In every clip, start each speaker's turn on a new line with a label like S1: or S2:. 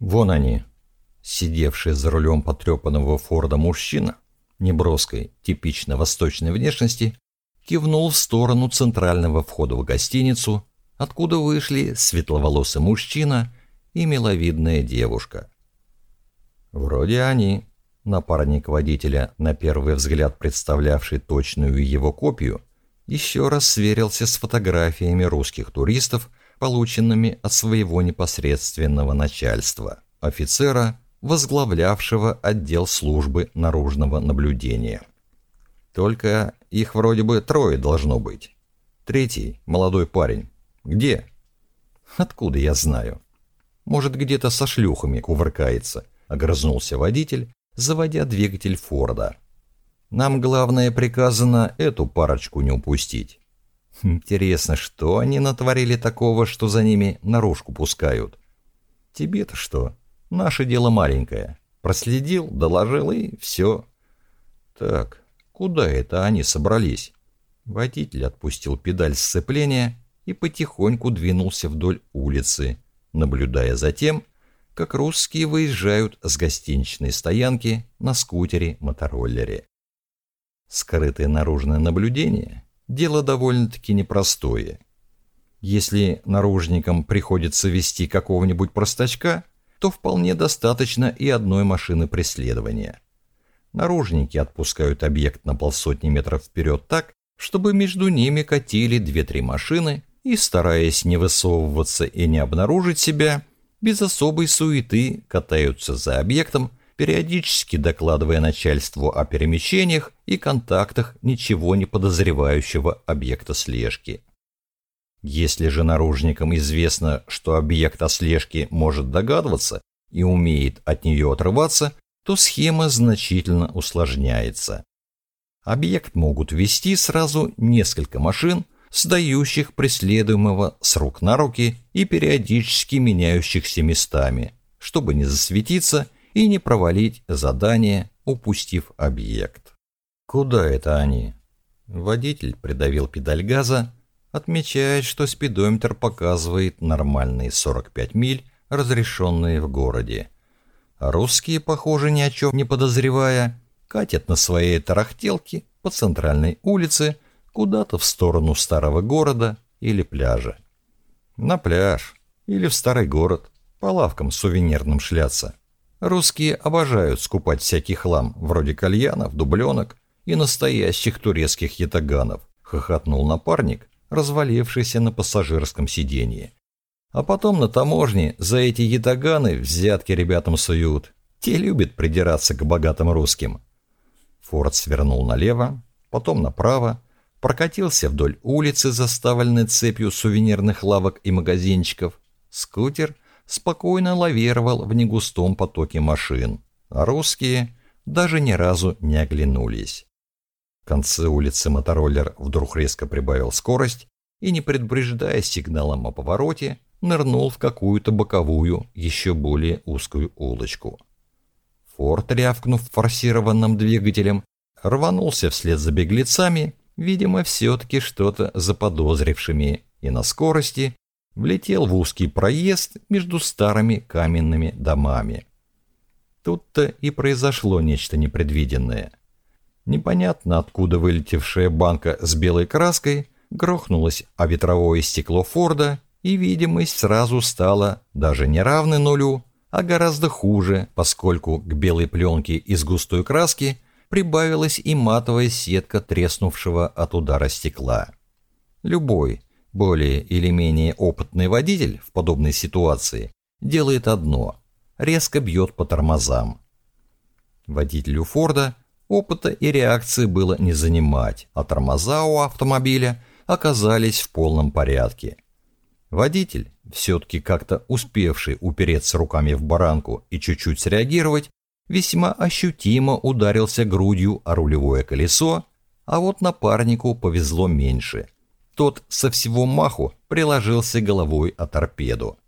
S1: Вон они, сидевший за рулем потрепанного Форда мужчина, неброской, типично восточной внешности, кивнул в сторону центрального входа в гостиницу, откуда вышли светловолосый мужчина и миловидная девушка. Вроде они, напарник водителя, на первый взгляд представлявший точную его копию, еще раз сверился с фотографиями русских туристов, полученными от своего непосредственного начальства, офицера, возглавлявшего отдел службы наружного наблюдения. Только их вроде бы трое должно быть. Третий, молодой парень. Где? Откуда я знаю? Может, где-то со шлюхами кувыркается, огрызнулся водитель, заводя двигатель Форда. Нам главное приказано эту парочку не упустить. Интересно, что они натворили такого, что за ними наружку пускают? Тебе-то что? Наше дело маленькое. Проследил, доложил и все. Так, куда это они собрались? Водитель отпустил педаль сцепления и потихоньку двинулся вдоль улицы, наблюдая за тем, как русские выезжают с гостиничной стоянки на скутере-мотороллере. Скрытое наружное наблюдение – дело довольно-таки непростое. Если наружникам приходится вести какого-нибудь простачка, то вполне достаточно и одной машины преследования. Наружники отпускают объект на полсотни метров вперед так, чтобы между ними катили две-три машины и, стараясь не высовываться и не обнаружить себя, без особой суеты катаются за объектом, периодически докладывая начальству о перемещениях и контактах ничего не подозревающего объекта слежки. Если же наружникам известно, что объект о слежке может догадываться и умеет от нее отрываться, то схема значительно усложняется. Объект могут вести сразу несколько машин, сдающих преследуемого с рук на руки и периодически меняющихся местами, чтобы не засветиться и не провалить задание, упустив объект. Куда это они? Водитель придавил педаль газа, отмечает, что спидометр показывает нормальные 45 миль, разрешенные в городе. Русские, похоже, ни о чем не подозревая, катят на своей тарахтелке по центральной улице куда-то в сторону старого города или пляжа. На пляж или в старый город, по лавкам сувенирным шляться. Русские обожают скупать всякий хлам, вроде кальянов, дубленок и настоящих турецких ятаганов, хохотнул напарник, развалившийся на пассажирском сиденье. А потом на таможне за эти ятаганы взятки ребятам суют. Те любят придираться к богатым русским. Форд свернул налево, потом направо, прокатился вдоль улицы, заставленной цепью сувенирных лавок и магазинчиков. Скутер спокойно лавировал в негустом потоке машин, а русские даже ни разу не оглянулись конце улицы мотороллер вдруг резко прибавил скорость и, не предупреждая сигналом о повороте, нырнул в какую-то боковую, еще более узкую улочку. Форд, рявкнув форсированным двигателем, рванулся вслед за беглецами, видимо, все-таки что-то заподозрившими, и на скорости влетел в узкий проезд между старыми каменными домами. Тут-то и произошло нечто непредвиденное – Непонятно откуда вылетевшая банка с белой краской грохнулась о ветровое стекло Форда, и видимость сразу стала даже не равной нулю, а гораздо хуже, поскольку к белой пленке из густой краски прибавилась и матовая сетка треснувшего от удара стекла. Любой, более или менее опытный водитель в подобной ситуации делает одно – резко бьет по тормозам. Водителю Форда Опыта и реакции было не занимать, а тормоза у автомобиля оказались в полном порядке. Водитель, все-таки как-то успевший упереться руками в баранку и чуть-чуть среагировать, весьма ощутимо ударился грудью о рулевое колесо, а вот напарнику повезло меньше. Тот со всего маху приложился головой о торпеду.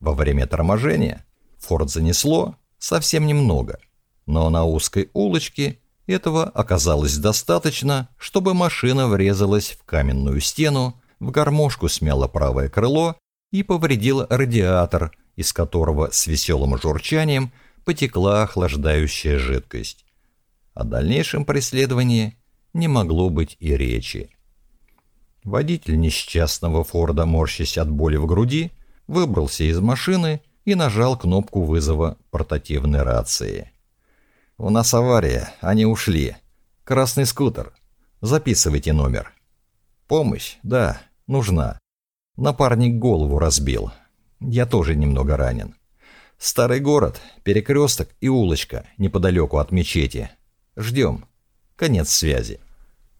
S1: Во время торможения Форд занесло совсем немного – но на узкой улочке этого оказалось достаточно, чтобы машина врезалась в каменную стену, в гармошку смяла правое крыло и повредила радиатор, из которого с веселым журчанием потекла охлаждающая жидкость. О дальнейшем преследовании не могло быть и речи. Водитель несчастного Форда, морщась от боли в груди, выбрался из машины и нажал кнопку вызова портативной рации. «У нас авария, они ушли. Красный скутер. Записывайте номер». «Помощь? Да, нужна. Напарник голову разбил. Я тоже немного ранен. Старый город, перекресток и улочка неподалеку от мечети. Ждем. Конец связи».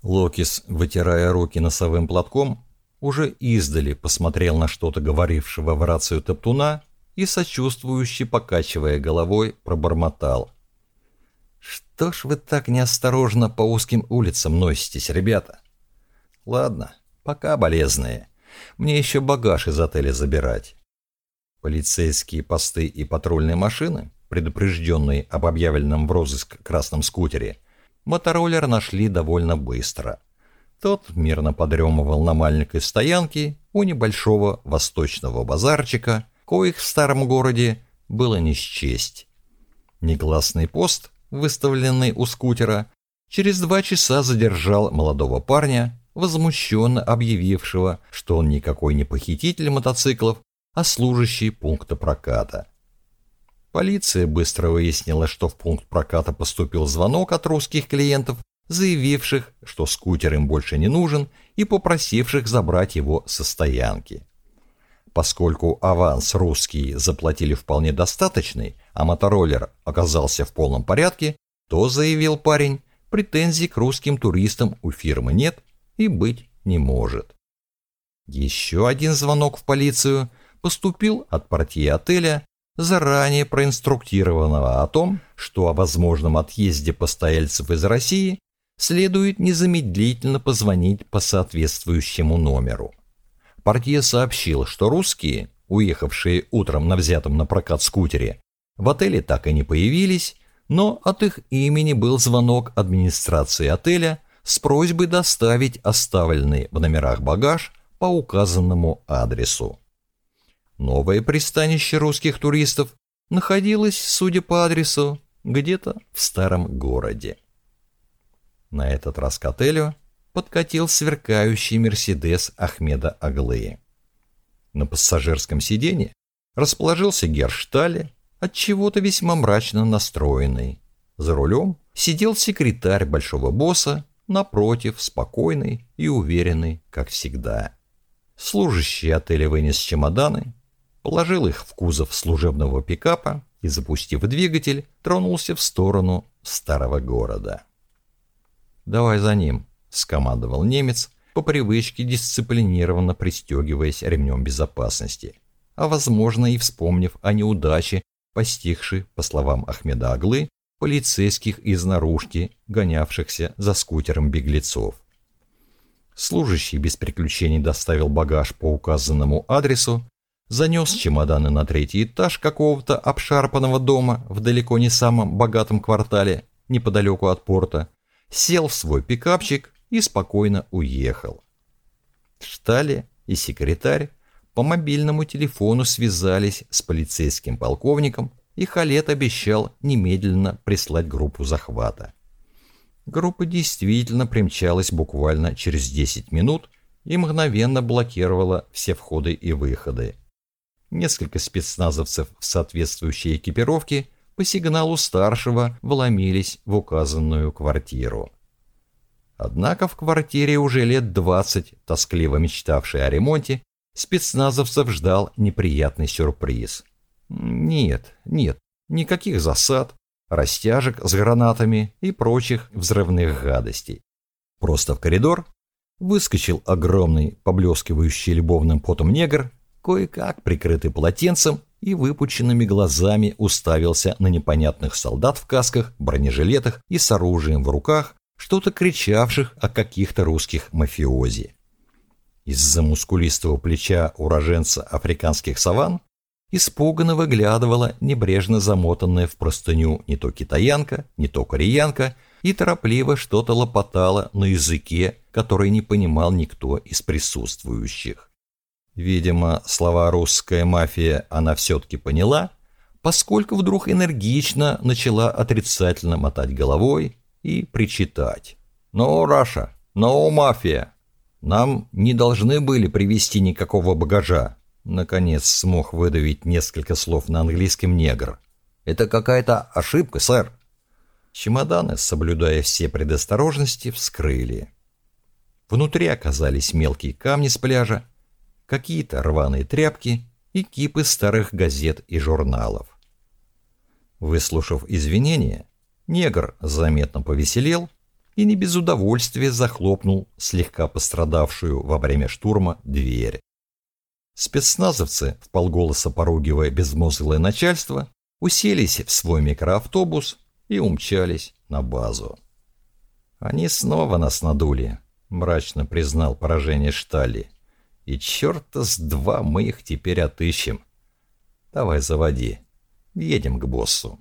S1: Локис, вытирая руки носовым платком, уже издали посмотрел на что-то говорившего в рацию Топтуна и, сочувствующе покачивая головой, пробормотал. «Что ж вы так неосторожно по узким улицам носитесь, ребята?» «Ладно, пока болезные. Мне еще багаж из отеля забирать». Полицейские посты и патрульные машины, предупрежденные об объявленном в розыск красном скутере, мотороллер нашли довольно быстро. Тот мирно подремывал на маленькой стоянке у небольшого восточного базарчика, коих в старом городе было не счесть. Негласный пост, выставленный у скутера, через два часа задержал молодого парня, возмущенно объявившего, что он никакой не похититель мотоциклов, а служащий пункта проката. Полиция быстро выяснила, что в пункт проката поступил звонок от русских клиентов, заявивших, что скутер им больше не нужен, и попросивших забрать его со стоянки. Поскольку аванс русские заплатили вполне достаточный, а мотороллер оказался в полном порядке, то, заявил парень, претензий к русским туристам у фирмы нет и быть не может. Еще один звонок в полицию поступил от партии отеля, заранее проинструктированного о том, что о возможном отъезде постояльцев из России следует незамедлительно позвонить по соответствующему номеру. Партия сообщил, что русские, уехавшие утром на взятом на прокат скутере, в отеле так и не появились, но от их имени был звонок администрации отеля с просьбой доставить оставленный в номерах багаж по указанному адресу. Новое пристанище русских туристов находилось, судя по адресу, где-то в старом городе. На этот раз к отелю подкатил сверкающий Мерседес Ахмеда Аглы. На пассажирском сиденье расположился Герштале, от чего-то весьма мрачно настроенный. За рулем сидел секретарь большого босса, напротив, спокойный и уверенный, как всегда. Служащий отеля вынес чемоданы, положил их в кузов служебного пикапа и, запустив двигатель, тронулся в сторону старого города. «Давай за ним», — скомандовал немец, по привычке дисциплинированно пристегиваясь ремнем безопасности, а, возможно, и вспомнив о неудаче, постигшей, по словам Ахмеда Аглы, полицейских из наружки, гонявшихся за скутером беглецов. Служащий без приключений доставил багаж по указанному адресу, занес чемоданы на третий этаж какого-то обшарпанного дома в далеко не самом богатом квартале, неподалеку от порта, сел в свой пикапчик и спокойно уехал. Штали и секретарь по мобильному телефону связались с полицейским полковником и Халет обещал немедленно прислать группу захвата. Группа действительно примчалась буквально через 10 минут и мгновенно блокировала все входы и выходы. Несколько спецназовцев в соответствующей экипировке по сигналу старшего вломились в указанную квартиру. Однако в квартире уже лет 20, тоскливо мечтавшей о ремонте, спецназовцев ждал неприятный сюрприз. Нет, нет, никаких засад, растяжек с гранатами и прочих взрывных гадостей. Просто в коридор выскочил огромный, поблескивающий любовным потом негр, кое-как прикрытый полотенцем и выпученными глазами уставился на непонятных солдат в касках, бронежилетах и с оружием в руках, что-то кричавших о каких-то русских мафиози. Из-за мускулистого плеча уроженца африканских саван испуганно выглядывала небрежно замотанная в простыню не то китаянка, не то кореянка и торопливо что-то лопотала на языке, который не понимал никто из присутствующих. Видимо, слова «русская мафия» она все-таки поняла, поскольку вдруг энергично начала отрицательно мотать головой и причитать. «No, Раша, no, мафия! Нам не должны были привезти никакого багажа!» Наконец смог выдавить несколько слов на английском негр. «Это какая-то ошибка, сэр!» Чемоданы, соблюдая все предосторожности, вскрыли. Внутри оказались мелкие камни с пляжа, какие-то рваные тряпки и кипы старых газет и журналов. Выслушав извинения, негр заметно повеселел и не без удовольствия захлопнул слегка пострадавшую во время штурма дверь. Спецназовцы, в полголоса поругивая безмозглое начальство, уселись в свой микроавтобус и умчались на базу. «Они снова нас надули», — мрачно признал поражение Штали. «И черта с два мы их теперь отыщем. Давай заводи, едем к боссу».